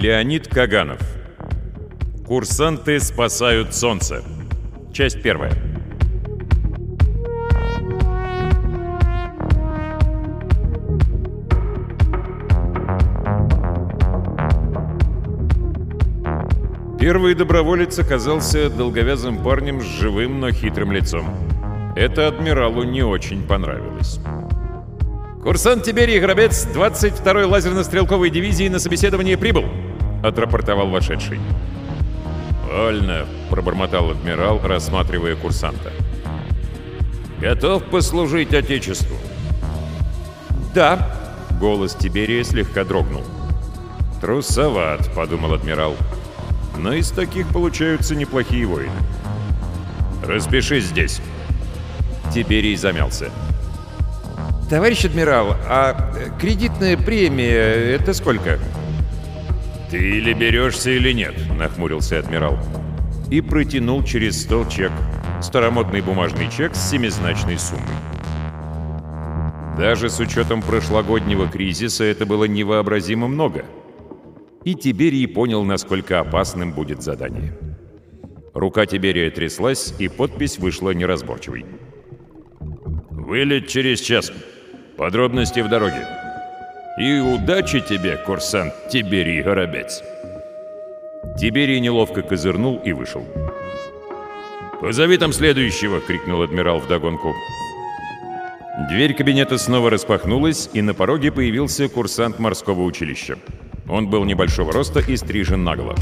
Леонид Каганов. Курсанты спасают солнце. Часть первая. Первый доброволец оказался долговязым парнем с живым, но хитрым лицом. Это адмиралу не очень понравилось. «Курсант Тиберий Гробец 22-й лазерно-стрелковой дивизии на собеседование прибыл», — отрапортовал вошедший. «Вольно», — пробормотал адмирал, рассматривая курсанта. «Готов послужить Отечеству?» «Да», — голос Тиберия слегка дрогнул. «Трусоват», — подумал адмирал но из таких получаются неплохие воины. «Распишись здесь». Тиберий замялся. «Товарищ адмирал, а кредитная премия — это сколько?» «Ты или берешься, или нет», — нахмурился адмирал. И протянул через стол чек. Старомодный бумажный чек с семизначной суммой. Даже с учетом прошлогоднего кризиса это было невообразимо много — и Тиберий понял, насколько опасным будет задание. Рука Тиберия тряслась, и подпись вышла неразборчивой. «Вылет через час. Подробности в дороге. И удачи тебе, курсант Тиберий Горобец!» Тиберий неловко козырнул и вышел. «Позови там следующего!» — крикнул адмирал вдогонку. Дверь кабинета снова распахнулась, и на пороге появился курсант морского училища. Он был небольшого роста и стрижен наголо.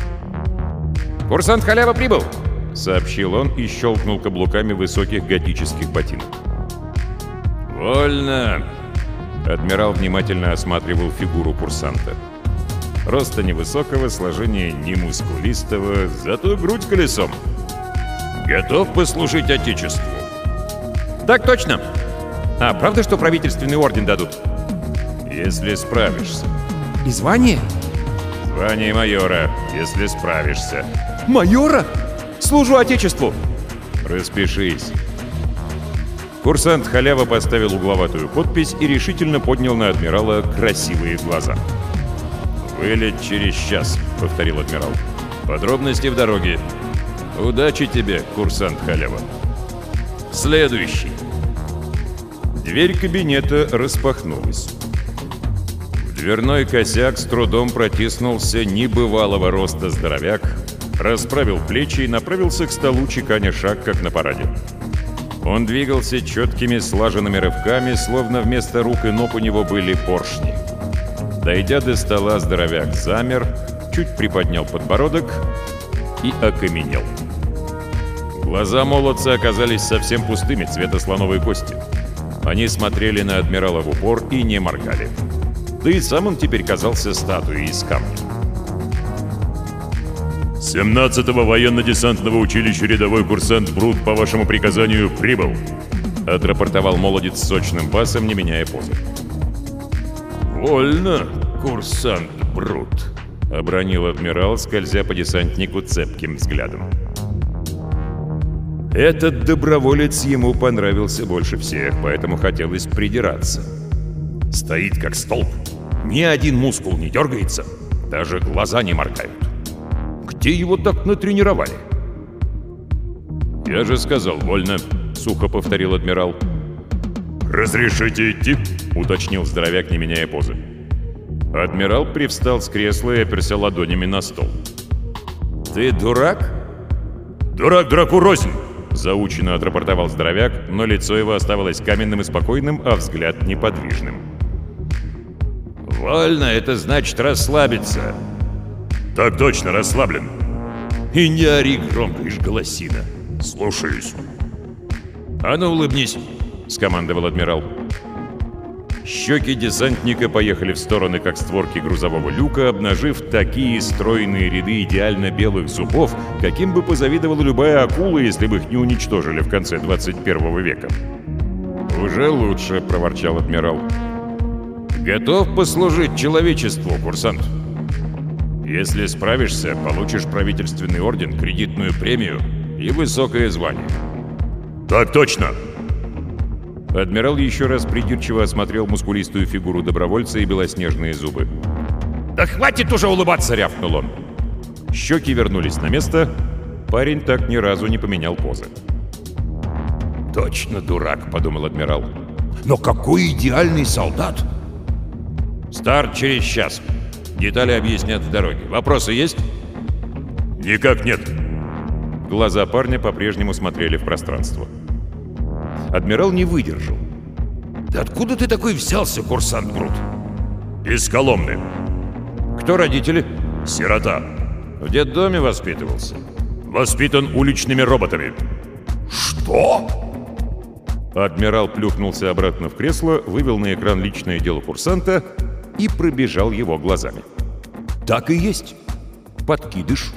«Курсант Халява прибыл!» — сообщил он и щелкнул каблуками высоких готических ботинок. «Вольно!» Адмирал внимательно осматривал фигуру курсанта. Роста невысокого, сложения не мускулистого, зато грудь колесом. «Готов послужить Отечеству?» «Так точно! А правда, что правительственный орден дадут?» «Если справишься». «И звание?» Звание майора, если справишься. Майора? Служу Отечеству! Распишись. Курсант Халява поставил угловатую подпись и решительно поднял на адмирала красивые глаза. «Вылет через час», — повторил адмирал. «Подробности в дороге. Удачи тебе, курсант Халява». «Следующий». Дверь кабинета распахнулась. Дверной косяк с трудом протиснулся небывалого роста здоровяк, расправил плечи и направился к столу, чеканя шаг, как на параде. Он двигался четкими слаженными рывками, словно вместо рук и ног у него были поршни. Дойдя до стола, здоровяк замер, чуть приподнял подбородок и окаменел. Глаза молодца оказались совсем пустыми, цвета слоновой кости. Они смотрели на адмирала в упор и не моргали. Да и сам он теперь казался статуей из камня. 17-го военно-десантного училища рядовой курсант Брут по вашему приказанию прибыл. Отрапортовал молодец сочным басом, не меняя позы. «Вольно, курсант Брут», — обронил адмирал, скользя по десантнику цепким взглядом. Этот доброволец ему понравился больше всех, поэтому хотелось придираться. Стоит как столб. Ни один мускул не дергается, даже глаза не моргают. Где его так натренировали? «Я же сказал, вольно», — сухо повторил адмирал. «Разрешите идти?» — уточнил здоровяк, не меняя позы. Адмирал привстал с кресла и оперся ладонями на стол. «Ты дурак?» «Дурак дураку рознь!» — заученно отрапортовал здоровяк, но лицо его оставалось каменным и спокойным, а взгляд неподвижным. «Вольно, это значит расслабиться». «Так точно, расслаблен». «И не ори громко, ишь голосина». «Слушаюсь». «А ну, улыбнись», — скомандовал адмирал. Щеки десантника поехали в стороны, как створки грузового люка, обнажив такие стройные ряды идеально белых зубов, каким бы позавидовала любая акула, если бы их не уничтожили в конце 21 века. «Уже лучше», — проворчал адмирал. Готов послужить человечеству, курсант. Если справишься, получишь правительственный орден, кредитную премию и высокое звание. Так точно! Адмирал еще раз придирчиво осмотрел мускулистую фигуру добровольца и белоснежные зубы. «Да хватит уже улыбаться!» — рявкнул он. Щеки вернулись на место. Парень так ни разу не поменял позы. «Точно дурак», — подумал адмирал. «Но какой идеальный солдат!» «Старт через час. Детали объяснят в дороге. Вопросы есть?» «Никак нет». Глаза парня по-прежнему смотрели в пространство. Адмирал не выдержал. «Да откуда ты такой взялся, курсант Брут?» «Из Коломны». «Кто родители?» «Сирота». «В детдоме воспитывался?» «Воспитан уличными роботами». «Что?» Адмирал плюхнулся обратно в кресло, вывел на экран личное дело курсанта и пробежал его глазами. «Так и есть. Подкидыш.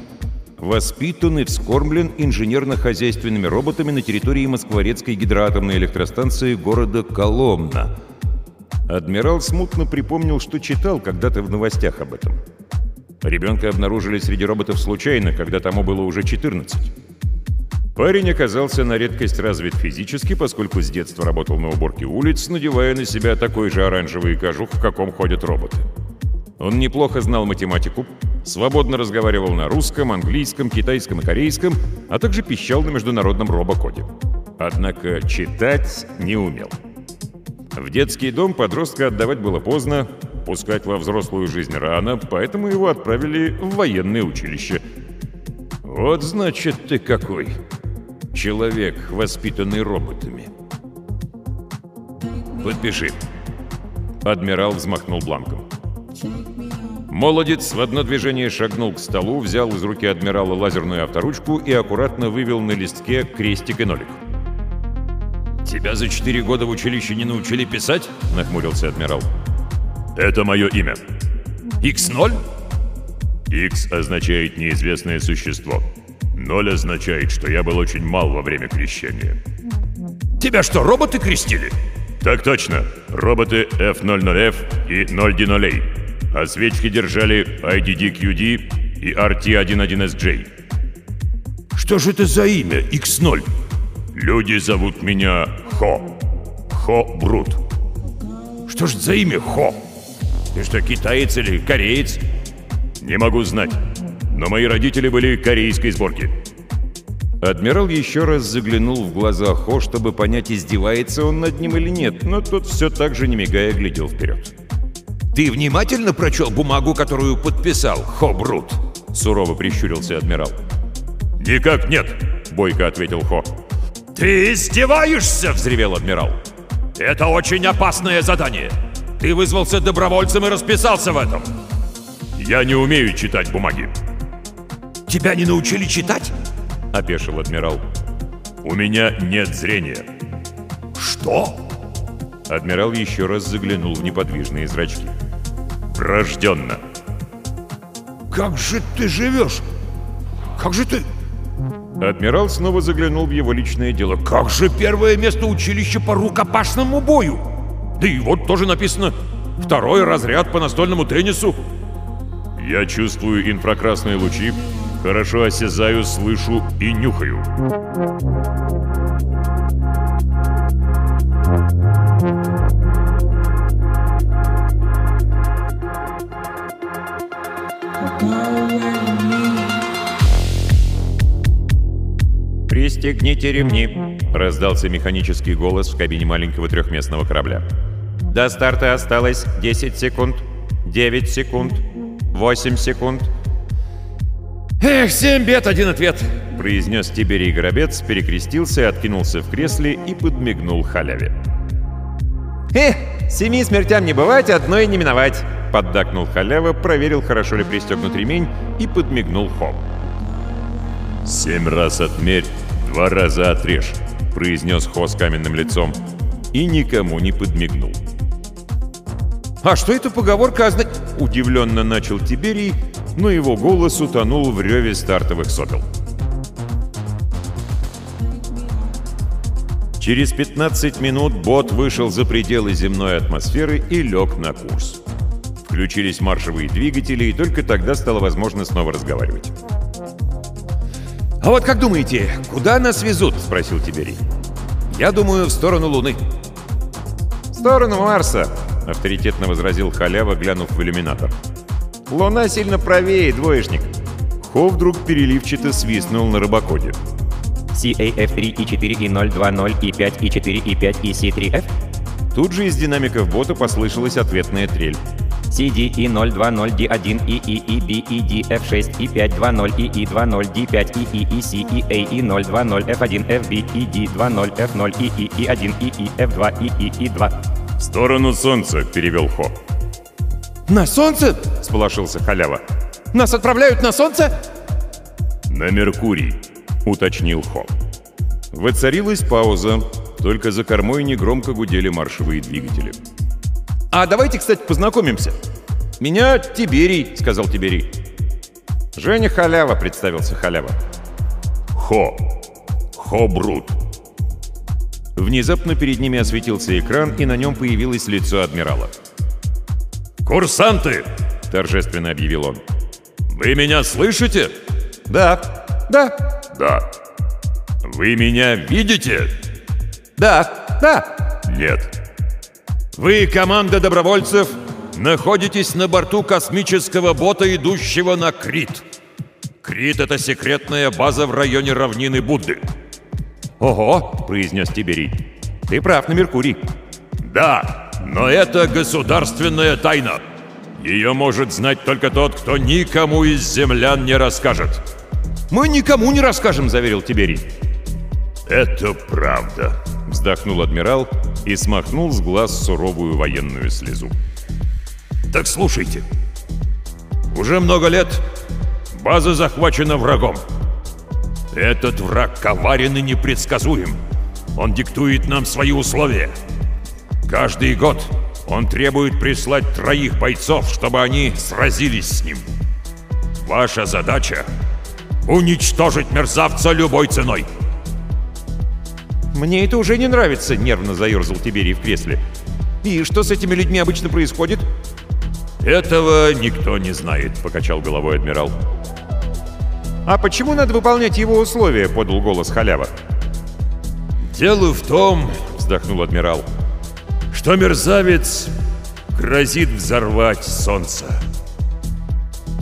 Воспитан и вскормлен инженерно-хозяйственными роботами на территории Москворецкой гидроатомной электростанции города Коломна». Адмирал смутно припомнил, что читал когда-то в новостях об этом. Ребенка обнаружили среди роботов случайно, когда тому было уже 14. Парень оказался на редкость развит физически, поскольку с детства работал на уборке улиц, надевая на себя такой же оранжевый кожух, в каком ходят роботы. Он неплохо знал математику, свободно разговаривал на русском, английском, китайском и корейском, а также пищал на международном робокоде. Однако читать не умел. В детский дом подростка отдавать было поздно, пускать во взрослую жизнь рано, поэтому его отправили в военное училище. «Вот значит ты какой!» Человек, воспитанный роботами. «Подпиши». Адмирал взмахнул бланком. Молодец в одно движение шагнул к столу, взял из руки адмирала лазерную авторучку и аккуратно вывел на листке крестик и нолик. «Тебя за четыре года в училище не научили писать?» — нахмурился адмирал. «Это мое имя». «Х0?» «Х» означает «неизвестное существо». Ноль означает, что я был очень мал во время крещения. Тебя что, роботы крестили? Так точно. Роботы F00F и 0D0A. А свечки держали IDDQD и RT11SJ. Что же это за имя X0? Люди зовут меня Хо. Хо Брут. Что же за имя Хо? Ты что, китаец или кореец? Не могу знать но мои родители были корейской сборки. Адмирал еще раз заглянул в глаза Хо, чтобы понять, издевается он над ним или нет, но тот все так же, не мигая, глядел вперед. «Ты внимательно прочел бумагу, которую подписал, Хо Брут?» — сурово прищурился адмирал. «Никак нет», — бойко ответил Хо. «Ты издеваешься?» — взревел адмирал. «Это очень опасное задание. Ты вызвался добровольцем и расписался в этом». «Я не умею читать бумаги», «Тебя не научили читать?» — опешил адмирал. «У меня нет зрения». «Что?» Адмирал еще раз заглянул в неподвижные зрачки. «Врожденно». «Как же ты живешь? Как же ты...» Адмирал снова заглянул в его личное дело. «Как же первое место училища по рукопашному бою? Да и вот тоже написано «Второй разряд по настольному теннису». «Я чувствую инфракрасные лучи Хорошо осязаю, слышу и нюхаю. «Пристегните ремни», — раздался механический голос в кабине маленького трехместного корабля. «До старта осталось 10 секунд, 9 секунд, 8 секунд, «Эх, семь бед, один ответ!» — произнес Тиберий Горобец, перекрестился, откинулся в кресле и подмигнул халяве. «Эх, семи смертям не бывать, одной не миновать!» — поддакнул халява, проверил, хорошо ли пристегнут ремень, и подмигнул Хом. «Семь раз отмерь, два раза отрежь», — произнес Хо с каменным лицом, и никому не подмигнул. «А что эта поговорка означает?» — удивленно начал Тиберий, но его голос утонул в реве стартовых сопел. Через 15 минут бот вышел за пределы земной атмосферы и лег на курс. Включились маршевые двигатели, и только тогда стало возможно снова разговаривать. «А вот как думаете, куда нас везут?» — спросил Тиберий. «Я думаю, в сторону Луны». «В сторону Марса», — авторитетно возразил халява, глянув в иллюминатор. Луна сильно правее, двоечник. Хо вдруг переливчато свистнул на рыбакоде. CAF3 И4 И020 И5 И4 И5 И3F Тут же из динамиков бота послышалась ответная трель. CD E020 D1 EE EB EDF6 E520 EE20 D5 EE EC EA E020 F1 FB ED20 F0 EE E1 EE F2 EE E2 «В сторону солнца», — перевел Хо. «На солнце?» — сполошился халява. «Нас отправляют на солнце?» «На Меркурий», — уточнил Хо. Воцарилась пауза, только за кормой негромко гудели маршевые двигатели. «А давайте, кстати, познакомимся. Меня Тиберий», — сказал Тиберий. «Женя Халява», — представился Халява. «Хо! Хо Брут!» Внезапно перед ними осветился экран, и на нем появилось лицо адмирала. «Курсанты!» — торжественно объявил он. «Вы меня слышите?» «Да, да, «Да». «Вы меня видите?» да, да». «Нет». «Вы, команда добровольцев, находитесь на борту космического бота, идущего на Крит. Крит — это секретная база в районе равнины Будды». «Ого!» — произнес Тиберий. «Ты прав на Меркурий». «Да, но это государственная тайна. Ее может знать только тот, кто никому из землян не расскажет». «Мы никому не расскажем», — заверил Тиберий. «Это правда», — вздохнул адмирал и смахнул с глаз суровую военную слезу. «Так слушайте. Уже много лет база захвачена врагом. Этот враг коварен и непредсказуем. Он диктует нам свои условия. Каждый год он требует прислать троих бойцов, чтобы они сразились с ним. Ваша задача — уничтожить мерзавца любой ценой. «Мне это уже не нравится», — нервно заерзал Тиберий в кресле. «И что с этими людьми обычно происходит?» «Этого никто не знает», — покачал головой адмирал. «А почему надо выполнять его условия?» — подал голос халява. «Дело в том», — вздохнул адмирал, «что мерзавец грозит взорвать солнце».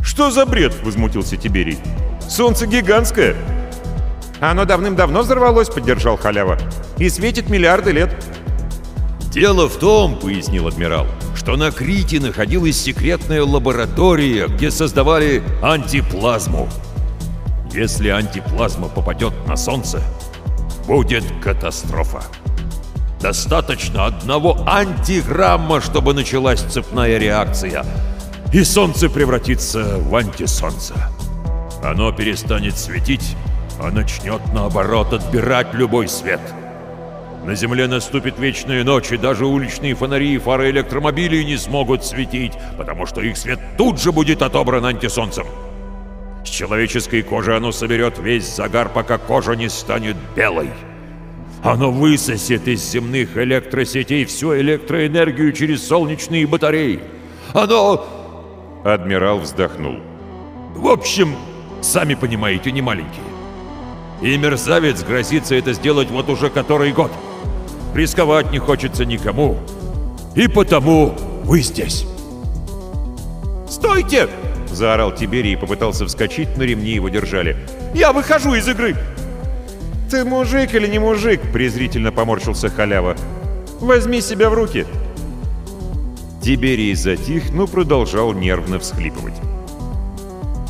«Что за бред?» — возмутился Тиберий. «Солнце гигантское!» «Оно давным-давно взорвалось», — поддержал халява. «И светит миллиарды лет». «Дело в том», — пояснил адмирал, «что на Крите находилась секретная лаборатория, где создавали антиплазму. Если антиплазма попадет на Солнце, будет катастрофа. Достаточно одного антиграмма, чтобы началась цепная реакция, и Солнце превратится в антисолнце. Оно перестанет светить, а начнет, наоборот, отбирать любой свет. На Земле наступит вечная ночь, и даже уличные фонари и фары электромобилей не смогут светить, потому что их свет тут же будет отобран антисолнцем. С человеческой кожи оно соберет весь загар, пока кожа не станет белой. Оно высосет из земных электросетей всю электроэнергию через солнечные батареи. Оно... Адмирал вздохнул. В общем, сами понимаете, не маленькие. И мерзавец грозится это сделать вот уже который год. Рисковать не хочется никому. И потому вы здесь. «Стойте!» — заорал Тиберий и попытался вскочить, но ремни его держали. «Я выхожу из игры!» «Ты мужик или не мужик?» — презрительно поморщился халява. «Возьми себя в руки!» Тиберий затих, но продолжал нервно всхлипывать.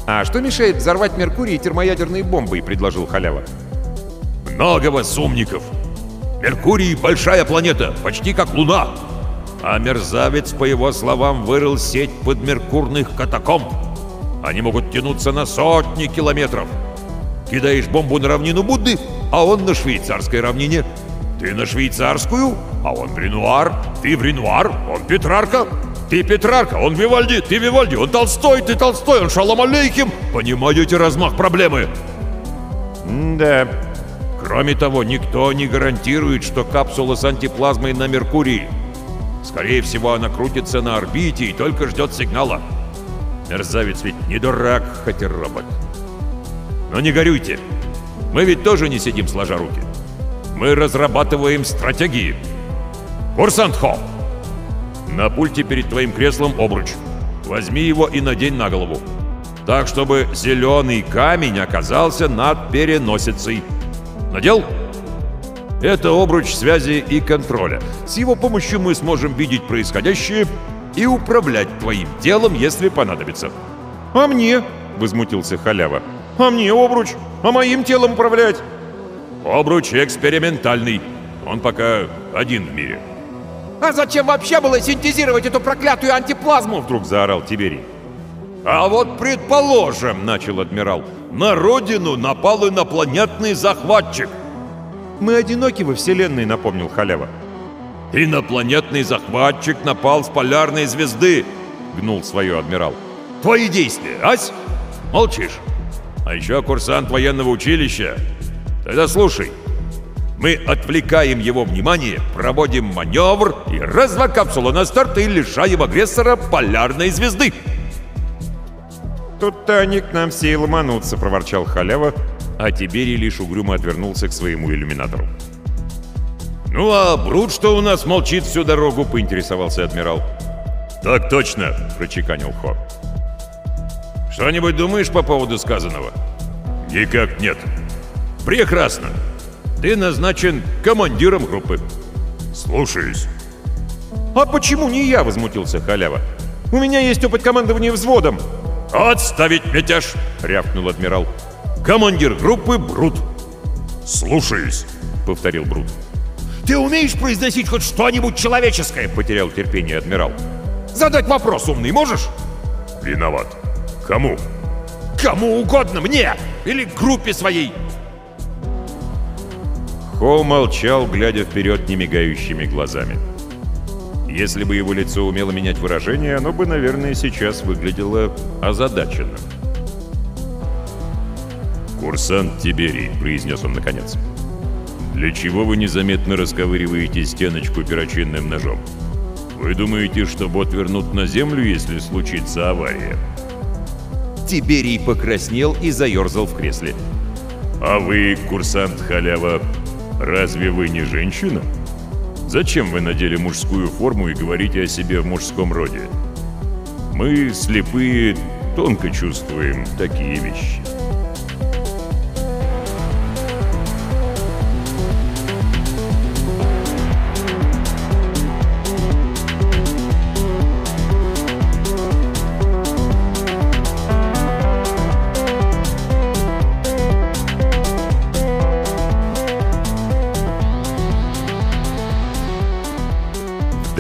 «А что мешает взорвать Меркурий термоядерной бомбой?» — предложил халява. Много вас умников. Меркурий — большая планета, почти как Луна. А мерзавец, по его словам, вырыл сеть подмеркурных катакомб. Они могут тянуться на сотни километров. Кидаешь бомбу на равнину Будды, а он на швейцарской равнине. Ты на швейцарскую, а он Ренуар. Ты в Ренуар, он Петрарка. Ты Петрарка, он Вивальди, ты Вивальди, он Толстой, ты Толстой, он Шалом Алейхим. Понимаете размах проблемы? «Да, Кроме того, никто не гарантирует, что капсула с антиплазмой на Меркурии. Скорее всего, она крутится на орбите и только ждет сигнала. Мерзавец ведь не дурак, хоть и робот. Но не горюйте. Мы ведь тоже не сидим сложа руки. Мы разрабатываем стратегии. Курсант Хо! На пульте перед твоим креслом обруч. возьми его и надень на голову. Так, чтобы зеленый камень оказался над переносицей. Надел? Это обруч связи и контроля. С его помощью мы сможем видеть происходящее и управлять твоим делом, если понадобится. «А мне?» — возмутился халява. «А мне обруч? А моим телом управлять?» «Обруч экспериментальный. Он пока один в мире». «А зачем вообще было синтезировать эту проклятую антиплазму?» Вдруг заорал Тиберий. «А вот предположим, — начал адмирал, — на родину напал инопланетный захватчик. «Мы одиноки во Вселенной», — напомнил халява. Инопланетный захватчик напал с полярной звезды, — гнул свое адмирал. Твои действия, ась? Молчишь. А еще курсант военного училища. Тогда слушай. Мы отвлекаем его внимание, проводим маневр и раз-два капсула на старт и лишаем агрессора полярной звезды. «Тут-то они к нам все и ломанутся», — проворчал халява, а Тиберий лишь угрюмо отвернулся к своему иллюминатору. «Ну а Брут, что у нас молчит всю дорогу?» — поинтересовался адмирал. «Так точно!» — прочеканил Хо. «Что-нибудь думаешь по поводу сказанного?» «Никак нет». «Прекрасно. Ты назначен командиром группы». «Слушаюсь». «А почему не я?» — возмутился халява. «У меня есть опыт командования взводом». «Отставить мятеж!» — рявкнул адмирал. «Командир группы Брут». «Слушаюсь», — повторил Брут. «Ты умеешь произносить хоть что-нибудь человеческое?» — потерял терпение адмирал. «Задать вопрос умный можешь?» «Виноват. Кому?» «Кому угодно, мне! Или группе своей!» Хо молчал, глядя вперед немигающими глазами. Если бы его лицо умело менять выражение, оно бы, наверное, сейчас выглядело озадаченным. «Курсант Тиберий», — произнес он наконец. «Для чего вы незаметно расковыриваете стеночку перочинным ножом? Вы думаете, что бот вернут на Землю, если случится авария?» Тиберий покраснел и заерзал в кресле. «А вы, курсант Халява, разве вы не женщина? Зачем вы надели мужскую форму и говорите о себе в мужском роде? Мы, слепые, тонко чувствуем такие вещи».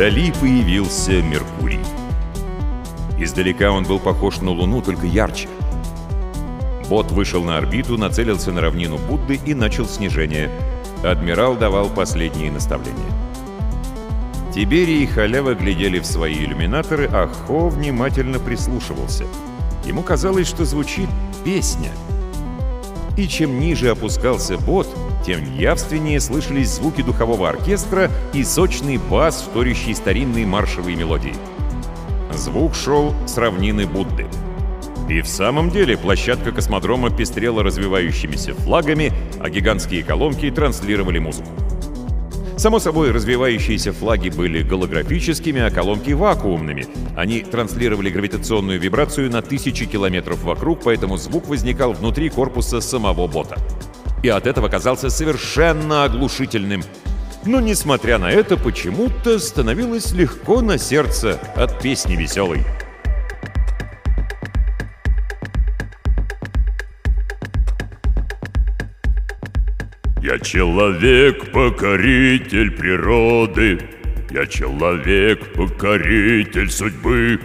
Вдали появился Меркурий. Издалека он был похож на Луну, только ярче. Бот вышел на орбиту, нацелился на равнину Будды и начал снижение. Адмирал давал последние наставления. Тиберий и Халява глядели в свои иллюминаторы, а Хо внимательно прислушивался. Ему казалось, что звучит песня. И чем ниже опускался бот, тем явственнее слышались звуки духового оркестра и сочный бас, вторящий старинные маршевые мелодии. Звук шел с равнины Будды. И в самом деле площадка космодрома пестрела развивающимися флагами, а гигантские колонки транслировали музыку. Само собой, развивающиеся флаги были голографическими, а колонки — вакуумными. Они транслировали гравитационную вибрацию на тысячи километров вокруг, поэтому звук возникал внутри корпуса самого бота и от этого казался совершенно оглушительным. Но, несмотря на это, почему-то становилось легко на сердце от песни веселой. Я человек, покоритель природы, Я человек, покоритель судьбы.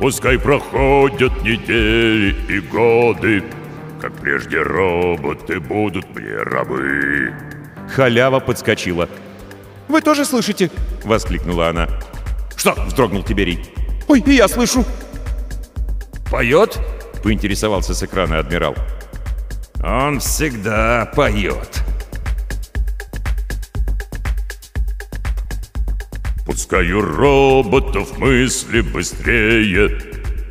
Пускай проходят недели и годы, как прежде роботы будут мне рабы. Халява подскочила. «Вы тоже слышите?» — воскликнула она. «Что?» — вздрогнул Тиберий. «Ой, и я слышу!» «Поет?» — поинтересовался с экрана адмирал. «Он всегда поет». Пускаю роботов мысли быстрее,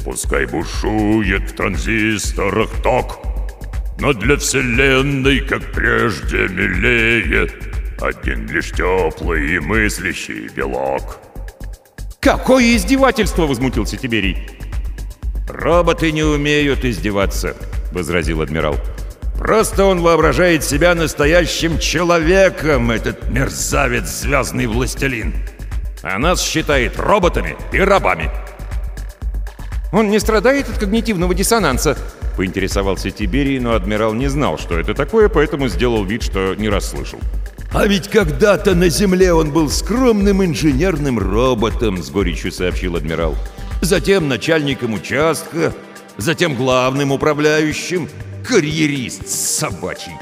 Пускай бушует в транзисторах ток, но для Вселенной, как прежде, милее Один лишь теплый и мыслящий белок «Какое издевательство!» — возмутился Тиберий. «Роботы не умеют издеваться», — возразил адмирал. «Просто он воображает себя настоящим человеком, этот мерзавец звездный властелин. А нас считает роботами и рабами». «Он не страдает от когнитивного диссонанса?» — поинтересовался Тиберий, но адмирал не знал, что это такое, поэтому сделал вид, что не расслышал. «А ведь когда-то на Земле он был скромным инженерным роботом», — с горечью сообщил адмирал. «Затем начальником участка, затем главным управляющим. Карьерист собачий».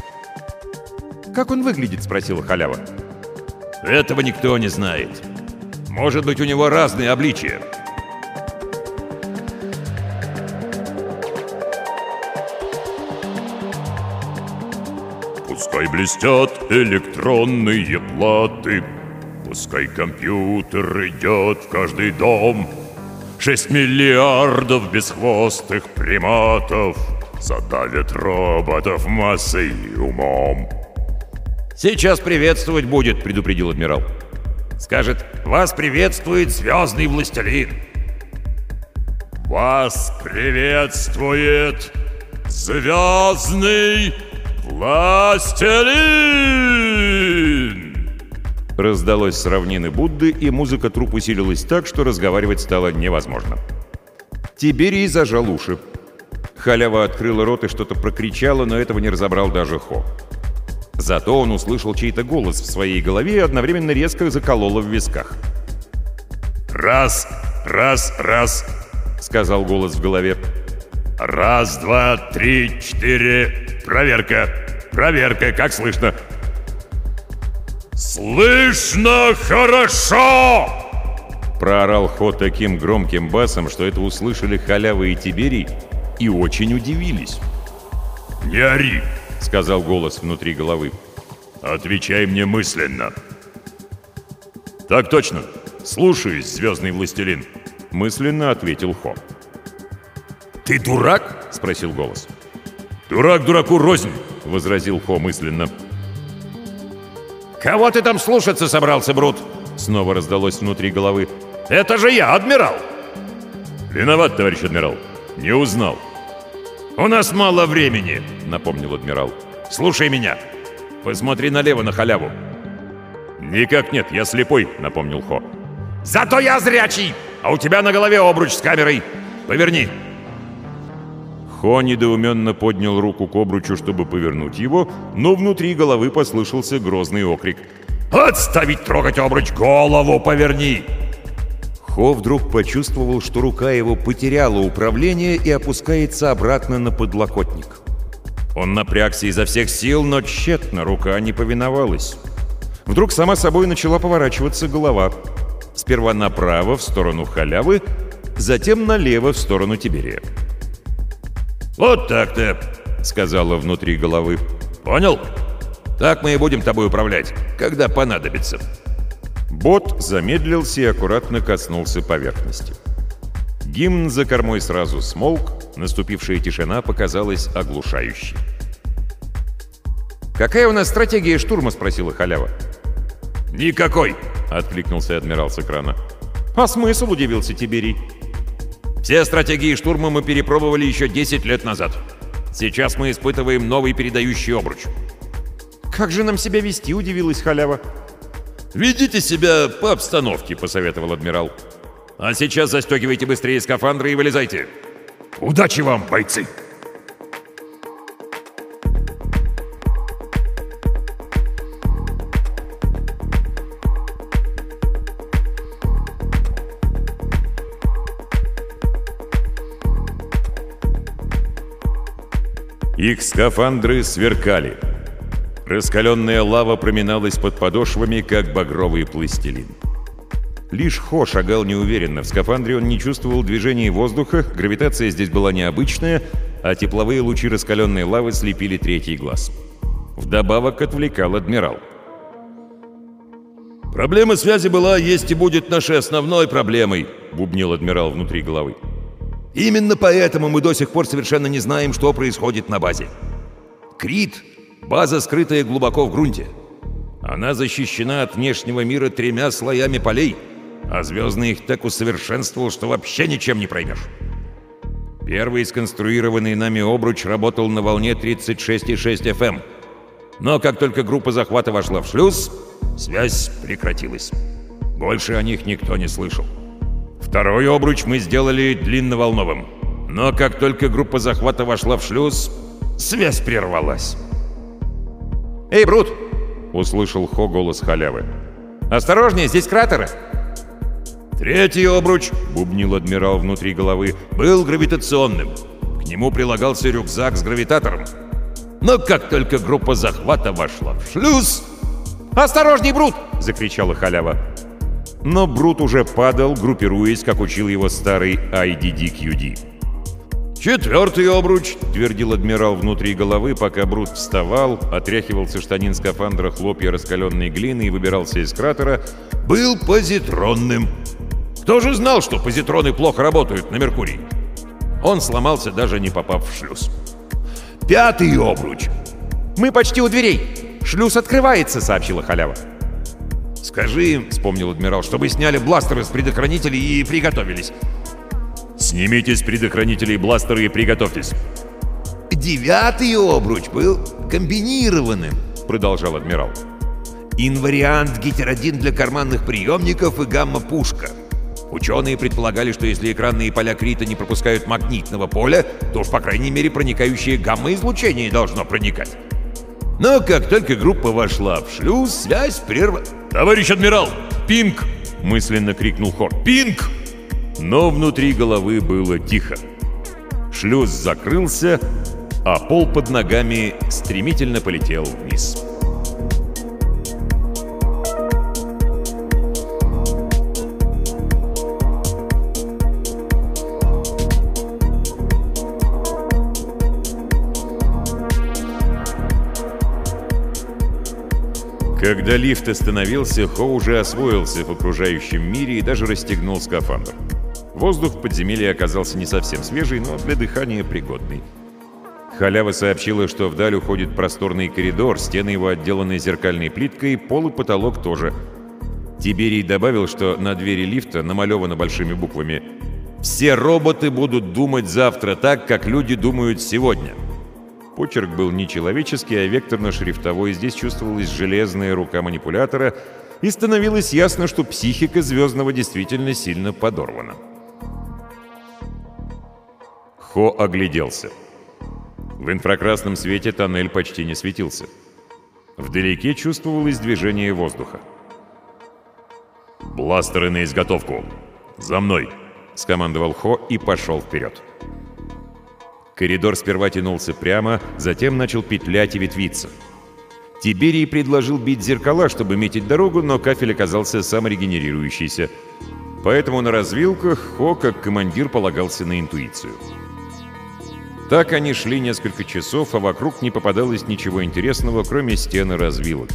«Как он выглядит?» — спросила халява. «Этого никто не знает. Может быть, у него разные обличия». Пускай блестят электронные платы, Пускай компьютер идет в каждый дом. Шесть миллиардов бесхвостых приматов Задавят роботов массой и умом. «Сейчас приветствовать будет», — предупредил адмирал. «Скажет, вас приветствует звездный властелин». Вас приветствует звездный властелин! Раздалось с равнины Будды, и музыка труп усилилась так, что разговаривать стало невозможно. Тиберий зажал уши. Халява открыла рот и что-то прокричала, но этого не разобрал даже Хо. Зато он услышал чей-то голос в своей голове и одновременно резко закололо в висках. Раз, раз, раз, — сказал голос в голове. Раз, два, три, четыре. Проверка. Проверка, как слышно? Слышно хорошо! Проорал Хо таким громким басом, что это услышали халява и Тиберий, и очень удивились. Не ори, — сказал голос внутри головы. отвечай мне мысленно. Так точно. Слушаюсь, звездный властелин. Мысленно ответил Хо. «Ты дурак?» — спросил голос. Дурак дураку рознь. — возразил Хо мысленно. «Кого ты там слушаться собрался, Брут?» Снова раздалось внутри головы. «Это же я, адмирал!» Виноват, товарищ адмирал. Не узнал. «У нас мало времени», — напомнил адмирал. «Слушай меня. Посмотри налево на халяву». Никак нет, я слепой, напомнил Хо. «Зато я зрячий, а у тебя на голове обруч с камерой. Поверни». Хо недоуменно поднял руку к обручу, чтобы повернуть его, но внутри головы послышался грозный окрик. «Отставить трогать обруч! Голову поверни!» Хо вдруг почувствовал, что рука его потеряла управление и опускается обратно на подлокотник. Он напрягся изо всех сил, но тщетно рука не повиновалась. Вдруг сама собой начала поворачиваться голова. Сперва направо, в сторону халявы, затем налево, в сторону Тиберия. «Вот так-то», — сказала внутри головы. «Понял? Так мы и будем тобой управлять, когда понадобится». Бот замедлился и аккуратно коснулся поверхности. Гимн за кормой сразу смолк, наступившая тишина показалась оглушающей. «Какая у нас стратегия штурма?» — спросила халява. «Никакой!» — откликнулся адмирал с экрана. «А смысл?» — удивился Тиберий. «Все стратегии штурма мы перепробовали еще 10 лет назад. Сейчас мы испытываем новый передающий обруч». «Как же нам себя вести?» — удивилась халява. «Ведите себя по обстановке», — посоветовал адмирал. «А сейчас застегивайте быстрее скафандры и вылезайте. Удачи вам, бойцы!» Их скафандры сверкали. Раскаленная лава проминалась под подошвами, как багровый пластилин. Лишь Хо шагал неуверенно. В скафандре он не чувствовал движения воздуха, гравитация здесь была необычная, а тепловые лучи раскаленной лавы слепили третий глаз. Вдобавок отвлекал адмирал. «Проблема связи была, есть и будет нашей основной проблемой», — бубнил адмирал внутри головы. «Именно поэтому мы до сих пор совершенно не знаем, что происходит на базе. Крит — база, скрытая глубоко в грунте. Она защищена от внешнего мира тремя слоями полей, а звездный их так усовершенствовал, что вообще ничем не проймешь. Первый сконструированный нами обруч работал на волне 36,6 FM. Эм. Но как только группа захвата вошла в шлюз, связь прекратилась. Больше о них никто не слышал. Второй обруч мы сделали длинноволновым. Но как только группа захвата вошла в шлюз, связь прервалась. «Эй, Брут!» — услышал Хо голос халявы. «Осторожнее, здесь кратеры!» Третий обруч, бубнил адмирал внутри головы, был гравитационным. К нему прилагался рюкзак с гравитатором. Но как только группа захвата вошла в шлюз... «Осторожней, Брут!» — закричала халява. Но Брут уже падал, группируясь, как учил его старый IDDQD. «Четвертый обруч», — твердил адмирал внутри головы, пока Брут вставал, отряхивался штанин скафандра хлопья раскаленной глины и выбирался из кратера, был позитронным. Кто же знал, что позитроны плохо работают на Меркурии? Он сломался, даже не попав в шлюз. Пятый обруч. «Мы почти у дверей. Шлюз открывается», — сообщила халява. «Скажи им», — вспомнил адмирал, — «чтобы сняли бластеры с предохранителей и приготовились». «Снимите с предохранителей бластеры и приготовьтесь». «Девятый обруч был комбинированным», — продолжал адмирал. «Инвариант гетеродин для карманных приемников и гамма-пушка». Ученые предполагали, что если экранные поля Крита не пропускают магнитного поля, то уж, по крайней мере, проникающее гамма-излучение должно проникать. Но как только группа вошла в шлюз, связь прерва... «Товарищ адмирал! Пинг!» — мысленно крикнул Хор. «Пинг!» Но внутри головы было тихо. Шлюз закрылся, а пол под ногами стремительно полетел вниз. Когда лифт остановился, Хо уже освоился в окружающем мире и даже расстегнул скафандр. Воздух в подземелье оказался не совсем свежий, но для дыхания пригодный. Халява сообщила, что вдаль уходит просторный коридор, стены его отделаны зеркальной плиткой, пол и потолок тоже. Тиберий добавил, что на двери лифта намалевано большими буквами «Все роботы будут думать завтра так, как люди думают сегодня». Почерк был не человеческий, а векторно-шрифтовой. Здесь чувствовалась железная рука манипулятора, и становилось ясно, что психика Звездного действительно сильно подорвана. Хо огляделся. В инфракрасном свете тоннель почти не светился. Вдалеке чувствовалось движение воздуха. «Бластеры на изготовку! За мной!» — скомандовал Хо и пошел вперед. Коридор сперва тянулся прямо, затем начал петлять и ветвиться. Тиберий предложил бить зеркала, чтобы метить дорогу, но кафель оказался саморегенерирующийся. Поэтому на развилках Хо, как командир, полагался на интуицию. Так они шли несколько часов, а вокруг не попадалось ничего интересного, кроме стены развилок.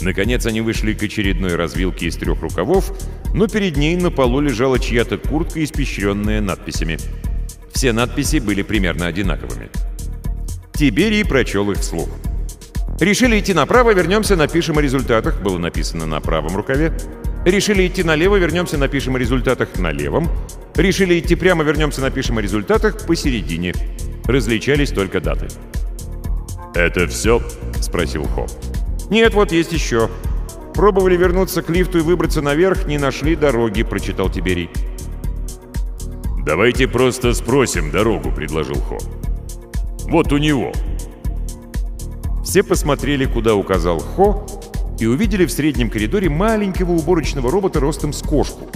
Наконец они вышли к очередной развилке из трех рукавов, но перед ней на полу лежала чья-то куртка, испещренная надписями — все надписи были примерно одинаковыми. Тиберий прочел их вслух. «Решили идти направо, вернемся, напишем о результатах», было написано на правом рукаве. «Решили идти налево, вернемся, напишем о результатах на левом». «Решили идти прямо, вернемся, напишем о результатах посередине». Различались только даты. «Это все?» — спросил Хоп. «Нет, вот есть еще. Пробовали вернуться к лифту и выбраться наверх, не нашли дороги», — прочитал Тиберий. «Давайте просто спросим дорогу», — предложил Хо. «Вот у него». Все посмотрели, куда указал Хо, и увидели в среднем коридоре маленького уборочного робота ростом с кошку.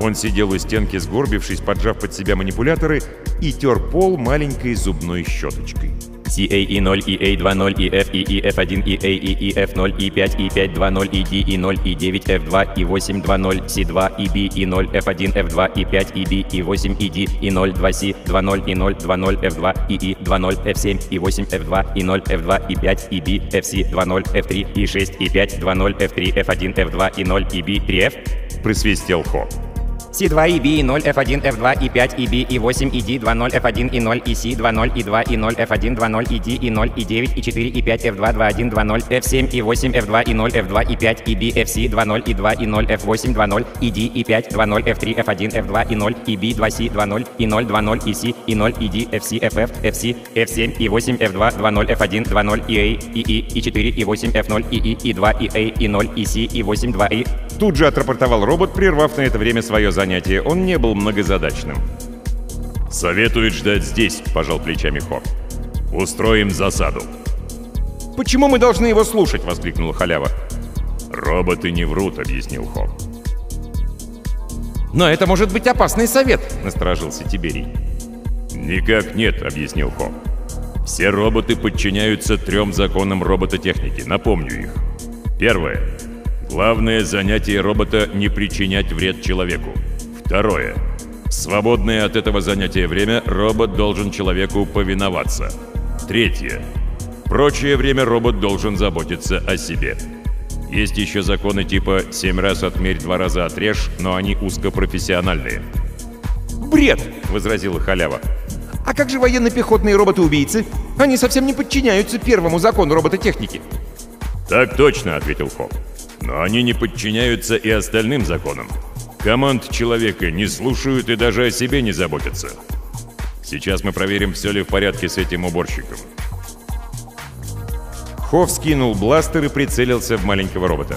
Он сидел у стенки, сгорбившись, поджав под себя манипуляторы, и тер пол маленькой зубной щеточкой. CAE0, EA20, EF, EEF1, EA, EEF0, E5, E520, ED, E0, E9, F2, E820, C2, EB, E0, F1, F2, E5, EB, E8, ED, E0, 2C, 20, E0, 20, F2, EE, 20, F7, E8, F2, E0, F2, E5, EB, FC, 20, F3, E6, E5, 20, F3, F1, F2, E0, EB, 3F? Присвистел Хо. C2, EB, E0, F1, F2, E5, EB, E8, ED, 20, F1, E0, EC, 20, E2, E0, F1, 20, ED, E0, E9, E4, E5, F2, 21, 20, F7, E8, F2, E0, F2, E5, EB, FC, 20, E2, E0, F8, 20, ED, E5, 20, F3, F1, F2, E0, EB, 2C, 20, E0, 20, EC, E0, ED, FC, FF, FC, F7, E8, F2, 20, F1, 20, EA, EE, E4, E8, F0, EE, E2, EA, E0, EC, E8, 2E. Тут же отрапортовал робот, прервав на это время свое занятие. Он не был многозадачным. «Советует ждать здесь», — пожал плечами Хор. «Устроим засаду». «Почему мы должны его слушать?» — воскликнула халява. «Роботы не врут», — объяснил Хор. «Но это может быть опасный совет», — насторожился Тиберий. «Никак нет», — объяснил Хо. «Все роботы подчиняются трем законам робототехники. Напомню их. Первое. Главное занятие робота — не причинять вред человеку. Второе. Свободное от этого занятия время робот должен человеку повиноваться. Третье. Прочее время робот должен заботиться о себе. Есть еще законы типа «семь раз отмерь, два раза отрежь», но они узкопрофессиональные. «Бред!» — возразила халява. «А как же военно-пехотные роботы-убийцы? Они совсем не подчиняются первому закону робототехники». «Так точно», — ответил Хо. «Но они не подчиняются и остальным законам. Команд человека не слушают и даже о себе не заботятся. Сейчас мы проверим, все ли в порядке с этим уборщиком». Хо вскинул бластер и прицелился в маленького робота.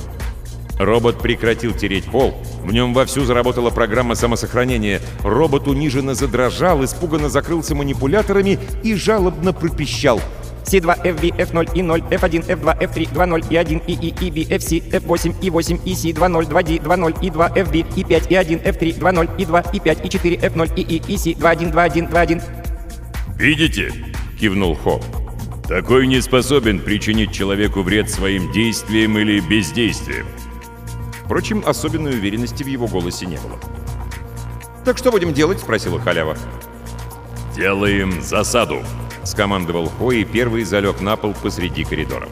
Робот прекратил тереть пол. В нем вовсю заработала программа самосохранения. Робот униженно задрожал, испуганно закрылся манипуляторами и жалобно пропищал. C2, FB, F0, E0, F1, F2, F3, 20, E1, EE, EB, FC, F8, E8, EC, 20, 2D, 20, E2, FB, E5, E1, F3, 20, E2, E5, E4, F0, EE, EC, 21, 21, 21. «Видите?» — кивнул Хо. «Такой не способен причинить человеку вред своим действием или бездействием. Впрочем, особенной уверенности в его голосе не было. «Так что будем делать?» — спросила халява. «Делаем засаду», — скомандовал Хо, и первый залег на пол посреди коридора.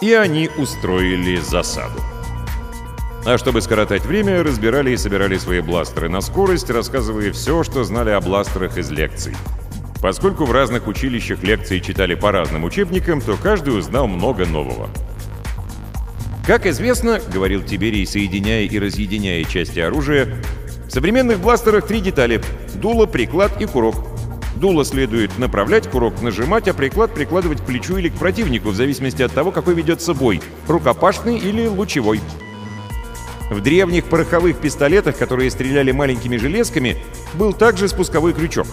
И они устроили засаду. А чтобы скоротать время, разбирали и собирали свои бластеры на скорость, рассказывая все, что знали о бластерах из лекций. Поскольку в разных училищах лекции читали по разным учебникам, то каждый узнал много нового. Как известно, говорил Тиберий, соединяя и разъединяя части оружия, в современных бластерах три детали — дуло, приклад и курок. Дуло следует направлять, курок нажимать, а приклад прикладывать к плечу или к противнику, в зависимости от того, какой ведется бой — рукопашный или лучевой. В древних пороховых пистолетах, которые стреляли маленькими железками, был также спусковой крючок.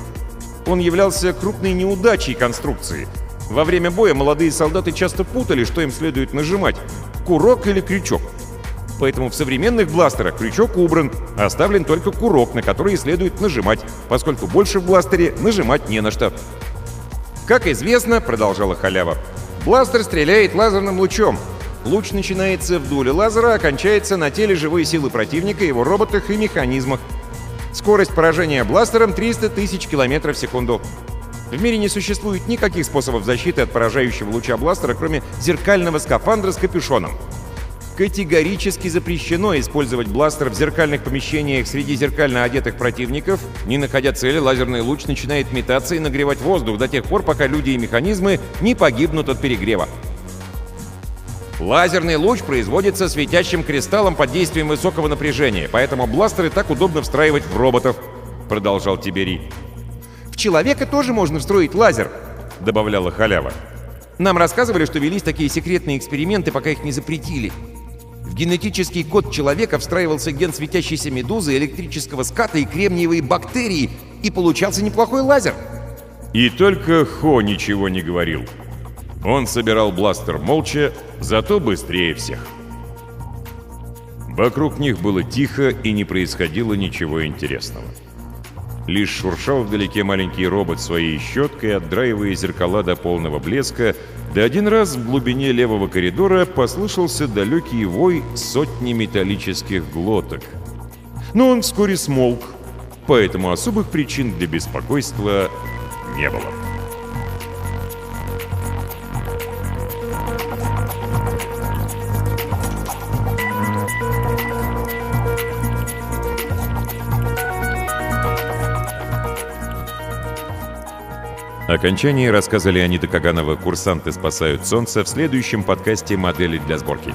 Он являлся крупной неудачей конструкции. Во время боя молодые солдаты часто путали, что им следует нажимать — курок или крючок. Поэтому в современных бластерах крючок убран, оставлен только курок, на который следует нажимать, поскольку больше в бластере нажимать не на что. Как известно, продолжала халява, бластер стреляет лазерным лучом. Луч начинается в дуле лазера, а на теле живой силы противника, его роботах и механизмах. Скорость поражения бластером 300 тысяч километров в секунду. В мире не существует никаких способов защиты от поражающего луча бластера, кроме зеркального скафандра с капюшоном. Категорически запрещено использовать бластер в зеркальных помещениях среди зеркально одетых противников. Не находя цели, лазерный луч начинает метаться и нагревать воздух до тех пор, пока люди и механизмы не погибнут от перегрева. Лазерный луч производится светящим кристаллом под действием высокого напряжения, поэтому бластеры так удобно встраивать в роботов, продолжал Тиберий. В человека тоже можно встроить лазер, добавляла халява. Нам рассказывали, что велись такие секретные эксперименты, пока их не запретили. В генетический код человека встраивался ген светящейся медузы, электрического ската и кремниевые бактерии, и получался неплохой лазер. И только Хо ничего не говорил. Он собирал бластер молча, зато быстрее всех. Вокруг них было тихо и не происходило ничего интересного. Лишь шуршал вдалеке маленький робот своей щеткой, отдраивая зеркала до полного блеска, да один раз в глубине левого коридора послышался далекий вой сотни металлических глоток. Но он вскоре смолк, поэтому особых причин для беспокойства не было. Окончание рассказа Леонида Каганова «Курсанты спасают солнце» в следующем подкасте «Модели для сборки».